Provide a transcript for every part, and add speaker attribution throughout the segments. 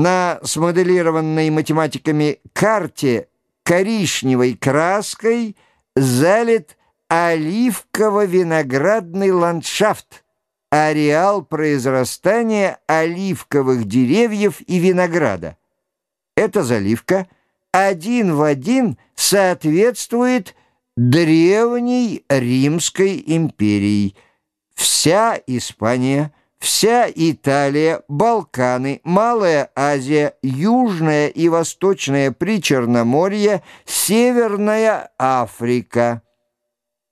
Speaker 1: На смоделированной математиками карте коричневой краской залит оливково-виноградный ландшафт, ареал произрастания оливковых деревьев и винограда. Эта заливка один в один соответствует древней Римской империи. Вся Испания, вся Италия, Балканы, Малая Азия, Южная и Восточная Причерноморье, Северная Африка.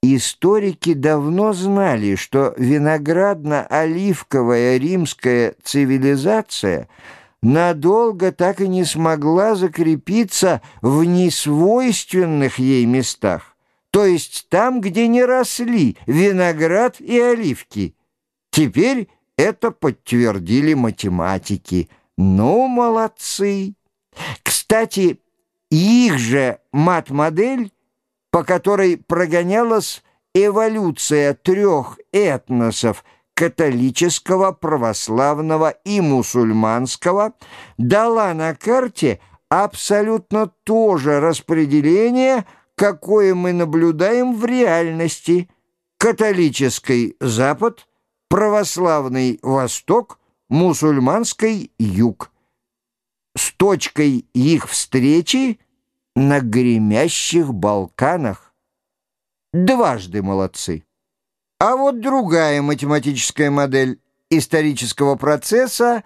Speaker 1: Историки давно знали, что виноградно-оливковая римская цивилизация – надолго так и не смогла закрепиться в несвойственных ей местах, то есть там, где не росли виноград и оливки. Теперь это подтвердили математики. Ну, молодцы! Кстати, их же мат-модель, по которой прогонялась эволюция трех этносов – католического, православного и мусульманского, дала на карте абсолютно то же распределение, какое мы наблюдаем в реальности. Католический Запад, православный Восток, мусульманский Юг. С точкой их встречи на гремящих Балканах. Дважды молодцы. А вот другая математическая модель исторического процесса,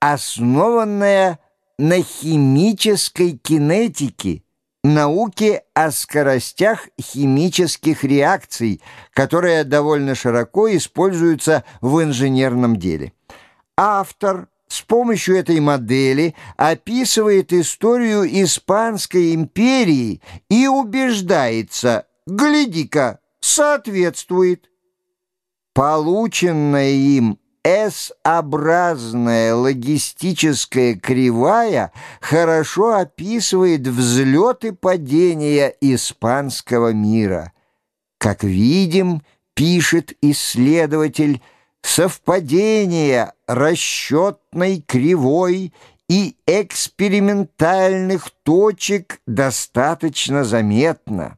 Speaker 1: основанная на химической кинетике, науке о скоростях химических реакций, которая довольно широко используется в инженерном деле. Автор с помощью этой модели описывает историю Испанской империи и убеждается, гляди-ка, соответствует. Полученная им S-образная логистическая кривая хорошо описывает взлет и падение испанского мира. Как видим, пишет исследователь, совпадение расчетной кривой и экспериментальных точек достаточно заметно.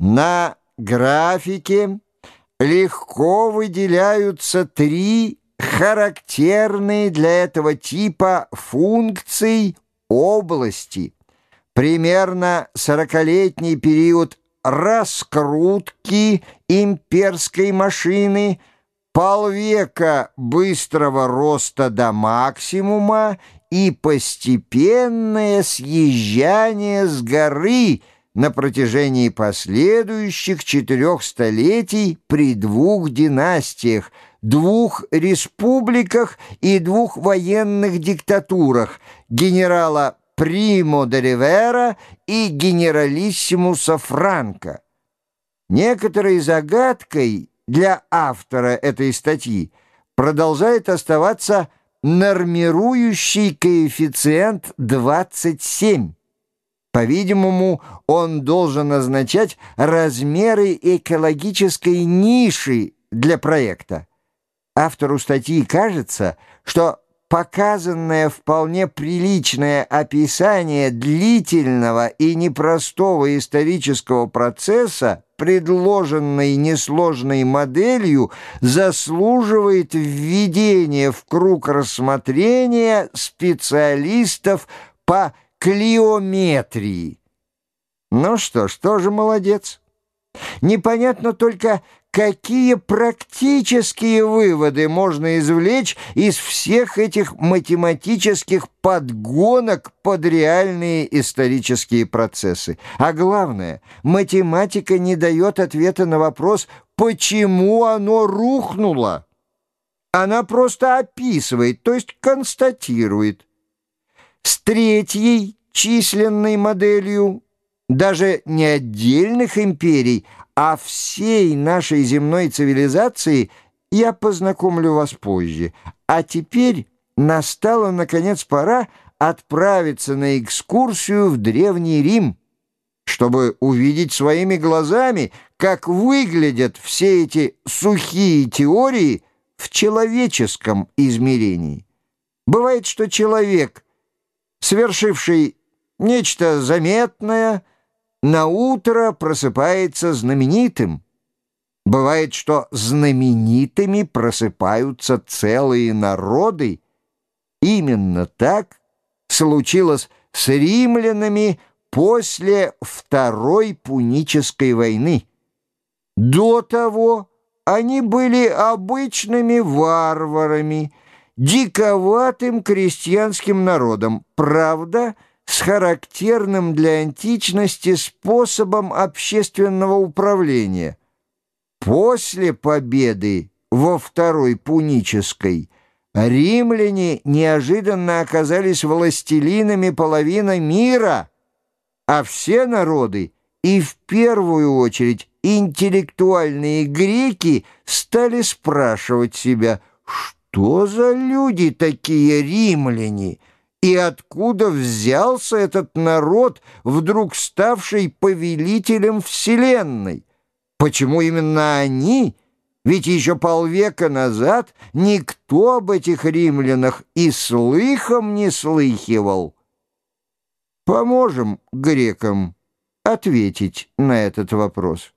Speaker 1: На графике легко выделяются три характерные для этого типа функций области. Примерно сорокалетний период раскрутки имперской машины, полвека быстрого роста до максимума и постепенное съезжание с горы – на протяжении последующих четырех столетий при двух династиях, двух республиках и двух военных диктатурах генерала Примо де Ривера и генералиссимуса Франко. Некоторой загадкой для автора этой статьи продолжает оставаться нормирующий коэффициент 27. По-видимому, он должен означать размеры экологической ниши для проекта. Автору статьи кажется, что показанное вполне приличное описание длительного и непростого исторического процесса, предложенной несложной моделью, заслуживает введения в круг рассмотрения специалистов по клиометрии. Ну что ж, тоже молодец. Непонятно только, какие практические выводы можно извлечь из всех этих математических подгонок под реальные исторические процессы. А главное, математика не дает ответа на вопрос, почему оно рухнуло. Она просто описывает, то есть констатирует. С третьей численной моделью даже не отдельных империй, а всей нашей земной цивилизации я познакомлю вас позже. А теперь настала, наконец, пора отправиться на экскурсию в Древний Рим, чтобы увидеть своими глазами, как выглядят все эти сухие теории в человеческом измерении. Бывает, что человек – совершивший нечто заметное, на утро просыпается знаменитым. Бывает, что знаменитыми просыпаются целые народы. Именно так случилось с римлянами после Второй Пунической войны. До того они были обычными варварами, диковатым крестьянским народом, правда, с характерным для античности способом общественного управления. После победы во Второй Пунической римляне неожиданно оказались властелинами половины мира, а все народы, и в первую очередь интеллектуальные греки, стали спрашивать себя, что за люди такие римляне, и откуда взялся этот народ, вдруг ставший повелителем вселенной? Почему именно они? Ведь еще полвека назад никто об этих римлянах и слыхом не слыхивал. Поможем грекам ответить на этот вопрос.